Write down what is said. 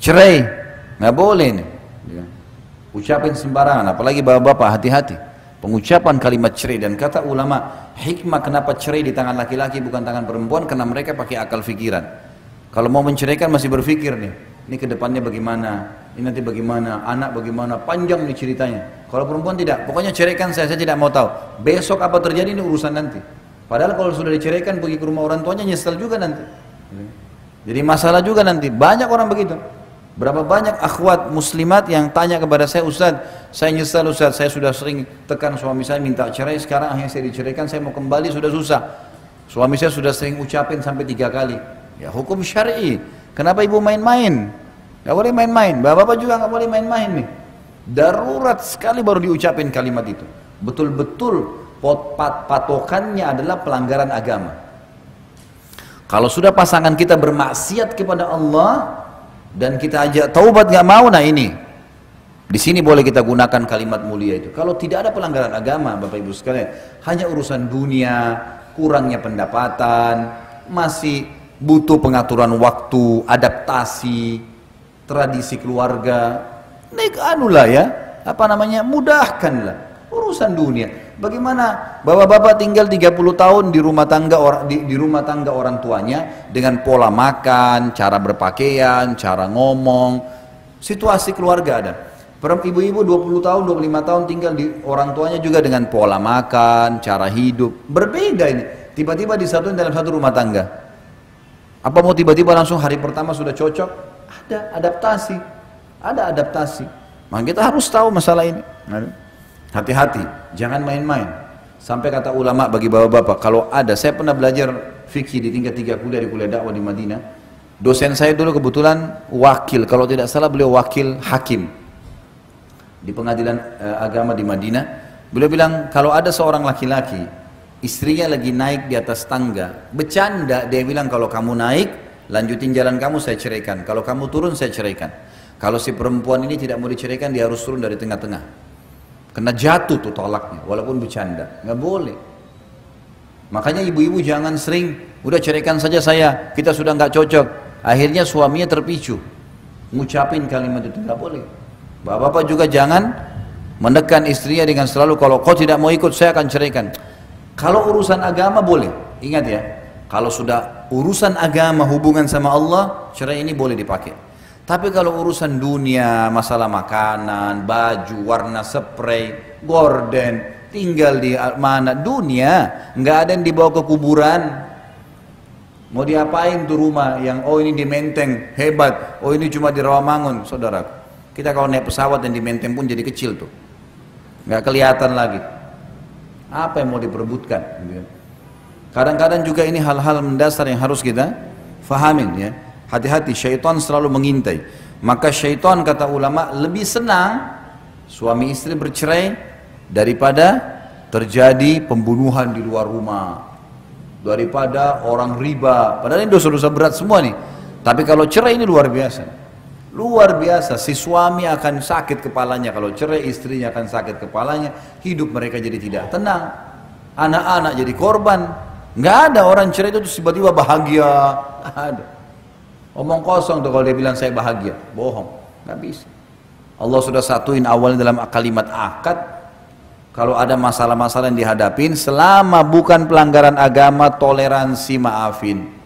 Cerai, nggak boleh nih. Ya. Ucapin sembarangan, apalagi bapak-bapak hati-hati. Pengucapan kalimat cerai dan kata ulama hikmah kenapa cerai di tangan laki-laki bukan tangan perempuan karena mereka pakai akal fikiran. Kalau mau menceraikan masih berpikir nih, ini ke depannya bagaimana, ini nanti bagaimana, anak bagaimana, panjang nih ceritanya. Kalau perempuan tidak, pokoknya ceraikan saya, saya tidak mau tahu. Besok apa terjadi ini urusan nanti. Padahal kalau sudah diceraikan pergi ke rumah orang tuanya nyesel juga nanti. Jadi masalah juga nanti. Banyak orang begitu. Berapa banyak akhwat muslimat yang tanya kepada saya, Ustaz, saya nyesal Ustaz, saya sudah sering tekan suami saya minta cerai, sekarang akhirnya saya diceraikan, saya mau kembali sudah susah. Suami saya sudah sering ucapin sampai tiga kali. Ya hukum syar'i. Kenapa ibu main-main? Gak boleh main-main. Bapak-bapak juga gak boleh main-main nih. Darurat sekali baru diucapin kalimat itu. Betul-betul pot patokannya adalah pelanggaran agama. Kalau sudah pasangan kita bermaksiat kepada Allah, dan kita ajak taubat nggak mau nah ini. Di sini boleh kita gunakan kalimat mulia itu. Kalau tidak ada pelanggaran agama Bapak Ibu sekalian hanya urusan dunia kurangnya pendapatan masih butuh pengaturan waktu adaptasi tradisi keluarga nek anulah ya. Apa namanya? Mudahkanlah. Urusan dunia Bagaimana bapak-bapak tinggal 30 tahun di rumah tangga orang di, di rumah tangga orang tuanya dengan pola makan, cara berpakaian, cara ngomong, situasi keluarga ada. Ibu-ibu 20 tahun, 25 tahun tinggal di orang tuanya juga dengan pola makan, cara hidup. Berbeda ini. Tiba-tiba disatuin dalam satu rumah tangga. Apa mau tiba-tiba langsung hari pertama sudah cocok? Ada adaptasi. Ada adaptasi. Maka kita harus tahu masalah ini. Hati-hati, jangan main-main. Sampai kata ulama bagi bapak-bapak, kalau ada, saya pernah belajar fikih di tingkat tiga kuliah di kuliah dakwah di Madinah. Dosen saya dulu kebetulan wakil, kalau tidak salah beliau wakil hakim di pengadilan eh, agama di Madinah. Beliau bilang kalau ada seorang laki-laki, istrinya lagi naik di atas tangga, bercanda dia bilang kalau kamu naik, lanjutin jalan kamu saya ceraikan. Kalau kamu turun saya ceraikan. Kalau si perempuan ini tidak mau diceraikan, dia harus turun dari tengah-tengah. Kena jatuh tuh tolaknya, walaupun bercanda. Nggak boleh. Makanya ibu-ibu jangan sering, udah ceraikan saja saya, kita sudah nggak cocok. Akhirnya suaminya terpicu. Ngucapin kalimat itu nggak boleh. Bapak-bapak juga jangan menekan istrinya dengan selalu kalau kau tidak mau ikut saya akan ceraikan. Kalau urusan agama boleh, ingat ya. Kalau sudah urusan agama hubungan sama Allah, cerai ini boleh dipakai. Tapi kalau urusan dunia, masalah makanan, baju, warna spray, gorden, tinggal di mana dunia, nggak ada yang dibawa ke kuburan. Mau diapain tuh rumah yang oh ini di Menteng hebat, oh ini cuma di Rawamangun, saudara. Kita kalau naik pesawat yang di Menteng pun jadi kecil tuh, nggak kelihatan lagi. Apa yang mau diperebutkan? Kadang-kadang juga ini hal-hal mendasar yang harus kita fahamin ya. Hati-hati, syaitan selalu mengintai. Maka syaitan kata ulama lebih senang suami istri bercerai daripada terjadi pembunuhan di luar rumah. Daripada orang riba. Padahal ini dosa-dosa berat semua nih. Tapi kalau cerai ini luar biasa. Luar biasa, si suami akan sakit kepalanya. Kalau cerai istrinya akan sakit kepalanya. Hidup mereka jadi tidak tenang. Anak-anak jadi korban. Nggak ada orang cerai itu tiba-tiba bahagia. Ada. Omong kosong tuh kalau dia bilang saya bahagia. Bohong. Nggak bisa. Allah sudah satuin awalnya dalam kalimat akad. Kalau ada masalah-masalah yang dihadapin, selama bukan pelanggaran agama, toleransi maafin.